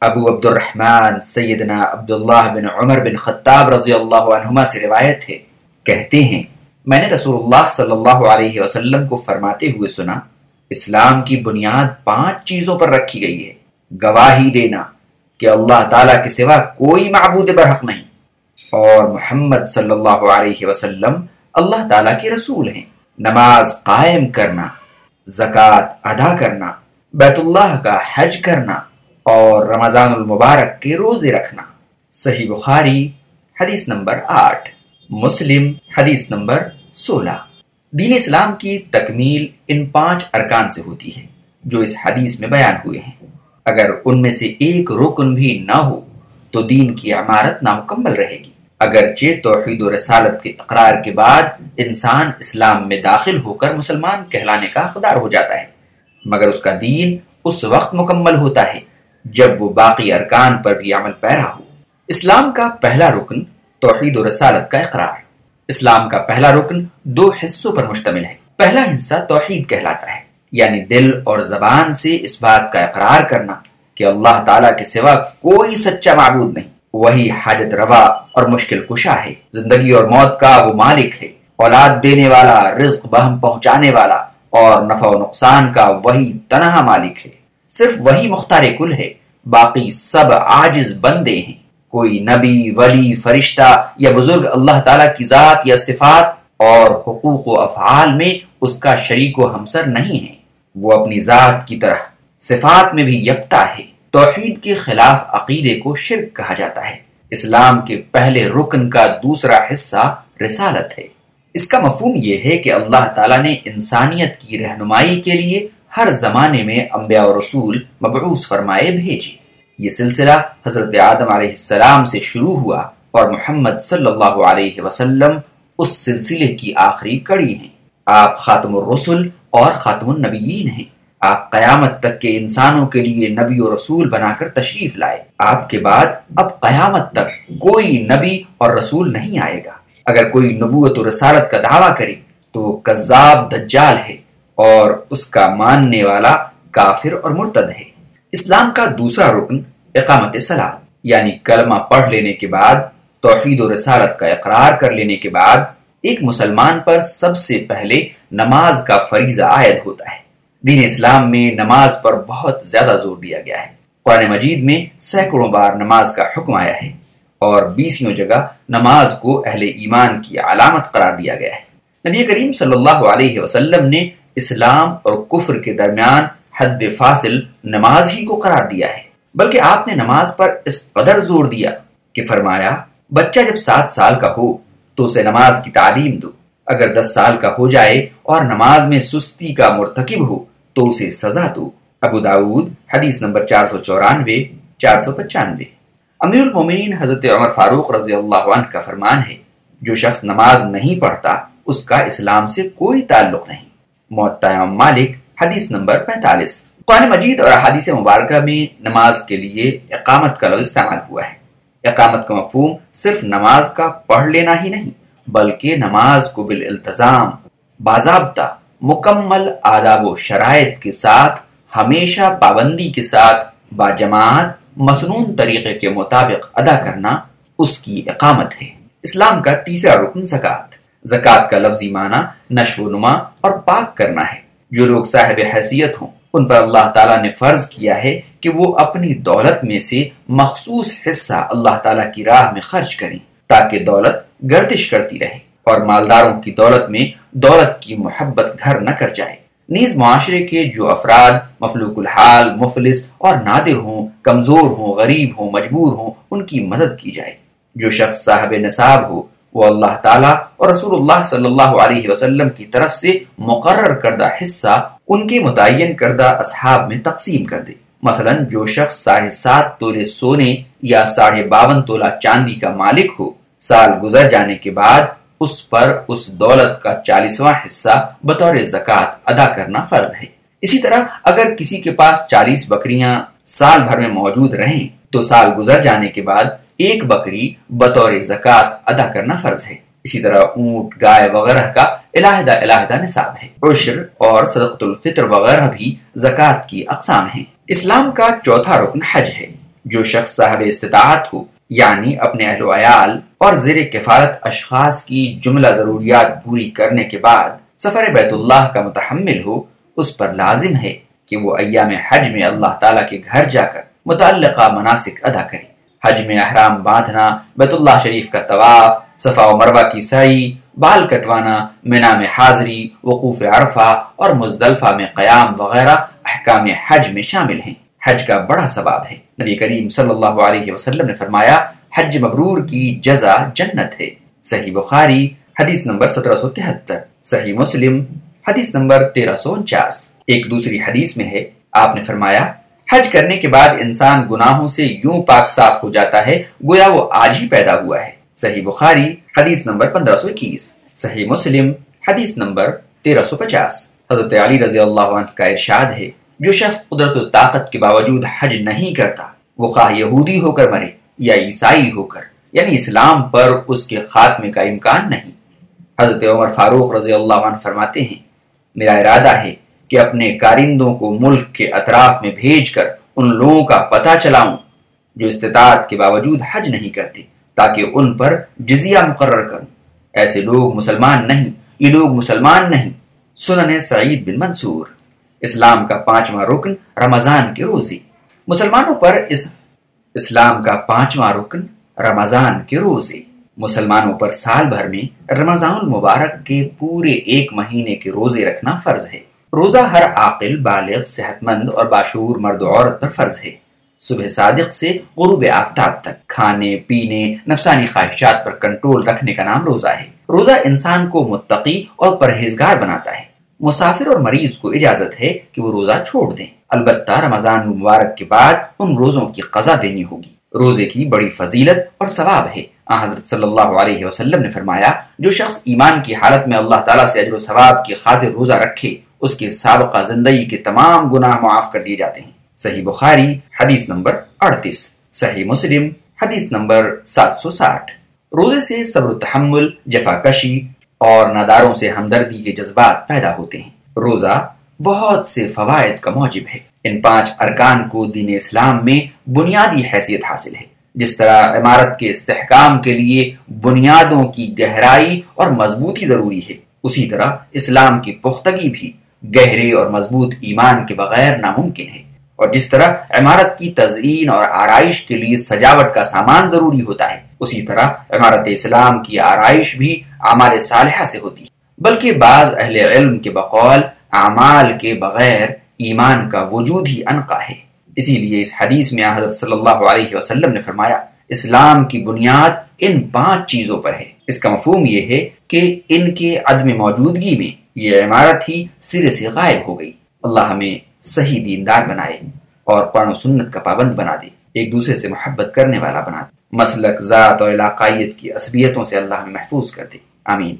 ابو عبد الرحمن سیدنا عبداللہ بن عمر بن خطاب رضی اللہ عنہما سے روایت ہے۔ کہتے ہیں، میں نے رسول اللہ صلی اللہ علیہ وسلم کو فرماتے ہوئے سنا، اسلام کی بنیاد پانچ چیزوں پر رکھی گئی ہے۔ گواہی دینا کہ اللہ تعالیٰ کے سوا کوئی معبود برحق نہیں۔ اور محمد صلی اللہ علیہ وسلم اللہ تعالیٰ کے رسول ہیں۔ نماز قائم کرنا، زکوٰۃ ادا کرنا، بیت اللہ کا حج کرنا اور رمضان المبارک کے روزے رکھنا۔ صحیح بخاری، حدیث نمبر آٹھ۔ مسلم، حدیث نمبر سولہ۔ دین اسلام کی تکمیل ان پانچ ارکان سے ہوتی ہے، جو اس حدیث میں بیان ہوئے ہیں۔ اگر ان میں سے ایک رکن بھی نہ ہو، تو دین کی عمارت نامکمل رہے گی۔ اگرچہ توحید و رسالت کے اقرار کے بعد انسان اسلام میں داخل ہو کر مسلمان کہلانے کا حقدار ہو جاتا ہے، مگر اس کا دین اس وقت مکمل ہوتا ہے جب وہ باقی ارکان پر بھی عمل پیرا ہو۔ اسلام کا پہلا رکن توحید و رسالت کا اقرار۔ اسلام کا پہلا رکن دو حصوں پر مشتمل ہے۔ پہلا حصہ توحید کہلاتا ہے۔ یعنی دل اور زبان سے اس بات کا اقرار کرنا کہ اللہ تعالیٰ کے سوا کوئی سچا معبود نہیں۔ وہی حاجت روا اور مشکل کشا ہے۔ زندگی اور موت کا وہ مالک ہے۔ اولاد دینے والا، رزق بہم پہنچانے والا اور نفع و نقصان کا وہی تنہا مالک ہے۔ صرف وہی مختار کل ہے، باقی سب عاجز بندے ہیں۔ کوئی نبی، ولی، فرشتہ یا بزرگ اللہ تعالیٰ کی ذات یا صفات اور حقوق و افعال میں اس کا شریک و ہمسر نہیں ہے۔ وہ اپنی ذات کی طرح صفات میں بھی یکتا ہے۔ توحید کے خلاف عقیدے کو شرک کہا جاتا ہے۔ اسلام کے پہلے رکن کا دوسرا حصہ رسالت ہے۔ اس کا مفہوم یہ ہے کہ اللہ تعالیٰ نے انسانیت کی رہنمائی کے لیے ہر زمانے میں انبیاء و رسول مبعوث فرمائے بھیجے یہ سلسلہ حضرت آدم علیہ السلام سے شروع ہوا اور محمد صلی اللہ علیہ وسلم اس سلسلے کی آخری کڑی ہیں۔ آپ خاتم الرسل اور خاتم النبیین ہیں۔ آپ قیامت تک کے انسانوں کے لیے نبی و رسول بنا کر تشریف لائے۔ آپ کے بعد اب قیامت تک کوئی نبی اور رسول نہیں آئے گا۔ اگر کوئی نبوت و رسالت کا دعویٰ کرے تو وہ کذاب دجال ہے۔ اور اس کا ماننے والا کافر اور مرتد ہے۔ اسلام کا دوسرا رکن اقامت سلاد یعنی کلمہ پڑھ لینے کے بعد، توحید و رسالت کا اقرار کر لینے کے بعد، ایک مسلمان پر سب سے پہلے نماز کا فریضہ عائد ہوتا ہے۔ دین اسلام میں نماز پر بہت زیادہ زور دیا گیا ہے۔ قرآن مجید میں سینکڑوں بار نماز کا حکم آیا ہے اور بیسوں جگہ نماز کو اہل ایمان کی علامت قرار دیا گیا ہے۔ نبی کریم صلی اللہ علیہ وسلم نے اسلام اور کفر کے درمیان حد فاصل نماز ہی کو قرار دیا ہے۔ بلکہ آپ نے نماز پر اس قدر زور دیا کہ فرمایا، بچہ جب سات سال کا ہو تو اسے نماز کی تعلیم دو۔ اگر دس سال کا ہو جائے اور نماز میں سستی کا مرتکب ہو تو اسے سزا دو۔ ابو داود حدیث نمبر چار سو چورانوے، چار سو پچانوے۔ امیر المومنین حضرت عمر فاروق رضی اللہ عنہ کا فرمان ہے، جو شخص نماز نہیں پڑھتا، اس کا اسلام سے کوئی تعلق نہیں۔ مالک، حدیث نمبر پینتالیس۔ قرآن مجید اور حدیث مبارکہ میں نماز کے لیے اقامت کا لفظ استعمال ہوا ہے۔ اقامت کا مفہوم صرف نماز کا پڑھ لینا ہی نہیں، بلکہ نماز کو بالالتزام، باضابطہ مکمل آداب و شرائط کے ساتھ، ہمیشہ پابندی کے ساتھ باجماعت، مصنون طریقے کے مطابق ادا کرنا اس کی اقامت ہے۔ اسلام کا تیسرا رکن زکوٰۃ۔ زکوٰۃ کا لفظی معنی نشو و نما اور پاک کرنا ہے۔ جو لوگ صاحب حیثیت ہوں، ان پر اللہ تعالیٰ نے فرض کیا ہے کہ وہ اپنی دولت میں سے مخصوص حصہ اللہ تعالیٰ کی راہ میں خرچ کریں تاکہ دولت گردش کرتی رہے اور مالداروں کی دولت میں دولت کی محبت گھر نہ کر جائے۔ نیز معاشرے کے جو افراد مفلوق الحال، مفلس اور نادر ہوں، کمزور ہوں، غریب ہوں، مجبور ہوں، ان کی مدد کی جائے۔ جو شخص صاحب نصاب ہو وہ اللہ تعالیٰ اور رسول اللہ صلی اللہ علیہ وسلم کی طرف سے مقرر کردہ حصہ ان کے متعین کردہ اصحاب میں تقسیم کر دے۔ مثلا جو شخص ساڑھے سات تولے سونے یا ساڑھے باون تولہ چاندی کا مالک ہو، سال گزر جانے کے بعد اس پر اس دولت کا چالیسواں حصہ بطور زکوٰۃ ادا کرنا فرض ہے۔ اسی طرح اگر کسی کے پاس چالیس بکریاں سال بھر میں موجود رہیں تو سال گزر جانے کے بعد ایک بکری بطور زکوٰۃ ادا کرنا فرض ہے۔ اسی طرح اونٹ، گائے وغیرہ کا علاحدہ علاحدہ نصاب ہے۔ عشر اور صدقت الفطر وغیرہ بھی زکوٰۃ کی اقسام ہیں۔ اسلام کا چوتھا رکن حج ہے۔ جو شخص صاحب استطاعت ہو یعنی اپنے اہل و عیال اور زیر کفالت اشخاص کی جملہ ضروریات پوری کرنے کے بعد سفر بیت اللہ کا متحمل ہو، اس پر لازم ہے کہ وہ ایام حج میں اللہ تعالیٰ کے گھر جا کر متعلقہ مناسک ادا کرے۔ حج میں احرام باندھنا، بیت اللہ شریف کا طواف، صفا و مروہ کی سعی، بال کٹوانا، مینا میں حاضری، وقوف عرفہ اور مزدلفہ میں قیام وغیرہ احکام حج میں شامل ہیں۔ حج کا بڑا ثواب ہے۔ نبی کریم صلی اللہ علیہ وسلم نے فرمایا، حج مبرور کی جزا جنت ہے۔ صحیح بخاری، حدیث نمبر سترہ سو تہتر۔ صحیح مسلم، حدیث نمبر تیرہ سو انچاس۔ ایک دوسری حدیث میں ہے، آپ نے فرمایا حج کرنے کے بعد انسان گناہوں سے یوں پاک صاف ہو جاتا ہے، گویا وہ آج ہی پیدا ہوا ہے۔ صحیح بخاری، حدیث نمبر پندرہ سو اکیس۔ صحیح مسلم، حدیث نمبر تیرہ سو پچاس۔ حضرت علی رضی اللہ عنہ کا ارشاد ہے، جو شخص قدرت و طاقت کے باوجود حج نہیں کرتا، وہ خواہ یہودی ہو کر مرے یا عیسائی ہو کر یعنی اسلام پر اس کے خاتمے کا امکان نہیں۔ حضرت عمر فاروق رضی اللہ عنہ فرماتے ہیں، میرا ارادہ ہے کہ اپنے کارندوں کو ملک کے اطراف میں بھیج کر ان لوگوں کا پتہ چلاؤں جو استطاعت کے باوجود حج نہیں کرتے، تاکہ ان پر جزیہ مقرر کروں۔ ایسے لوگ مسلمان نہیں، یہ لوگ مسلمان نہیں۔ سنن سعید بن منصور۔ اسلام کا پانچواں رکن رمضان کی روزی مسلمانوں پر اس، اسلام کا پانچواں رکن رمضان کی روزی مسلمانوں پر سال بھر میں رمضان المبارک کے پورے ایک مہینے کے روزے رکھنا فرض ہے۔ روزہ ہر عاقل، بالغ صحت مند اور باشور مرد و عورت پر فرض ہے۔ صبح صادق سے غروب آفتاب تک کھانے، پینے، نفسانی خواہشات پر کنٹرول رکھنے کا نام روزہ ہے۔ روزہ انسان کو متقی اور پرہیزگار بناتا ہے۔ مسافر اور مریض کو اجازت ہے کہ وہ روزہ چھوڑ دیں۔ البتہ رمضان مبارک کے بعد ان روزوں کی قضا دینی ہوگی۔ روزے کی بڑی فضیلت اور ثواب ہے۔ حضرت صلی اللہ علیہ وسلم نے فرمایا، جو شخص ایمان کی حالت میں اللہ تعالیٰ سے اجر و ثواب کی خاطر روزہ رکھے اس کے سابقہ زندگی کے تمام گناہ معاف کر دیے جاتے ہیں۔ صحیح بخاری، حدیث نمبر اڑتیس۔ صحیح مسلم، حدیث نمبر سات سو ساٹھ۔ روزے سے صبر و تحمل، جفا کشی اور ناداروں سے ہمدردی کے جذبات پیدا ہوتے ہیں۔ روزہ بہت سے فوائد کا موجب ہے۔ ان پانچ ارکان کو دین اسلام میں بنیادی حیثیت حاصل ہے۔ جس طرح عمارت کے استحکام کے لیے بنیادوں کی گہرائی اور مضبوطی ضروری ہے، اسی طرح اسلام کی پختگی بھی۔ گہرے اور مضبوط ایمان کے بغیر ناممکن ہے۔ اور جس طرح عمارت کی تزئین اور آرائش کے لیے سجاوٹ کا سامان ضروری ہوتا ہے، اسی طرح عمارت اسلام کی آرائش بھی اعمال صالحہ سے ہوتی ہے۔ بلکہ بعض اہل علم کے بقول اعمال کے بغیر ایمان کا وجود ہی انقا ہے۔ اسی لیے اس حدیث میں حضرت صلی اللہ علیہ وسلم نے فرمایا، اسلام کی بنیاد ان پانچ چیزوں پر ہے۔ اس کا مفہوم یہ ہے کہ ان کے عدم موجودگی میں یہ عمارت ہی سرے سے غائب ہو گئی۔ اللہ ہمیں صحیح دیندار بنائے اور قرآن و سنت کا پابند بنا دے، ایک دوسرے سے محبت کرنے والا بنا دے۔ مسلک، ذات اور علاقائیت کی عصبیتوں سے اللہ ہمیں محفوظ کر دے۔ آمین۔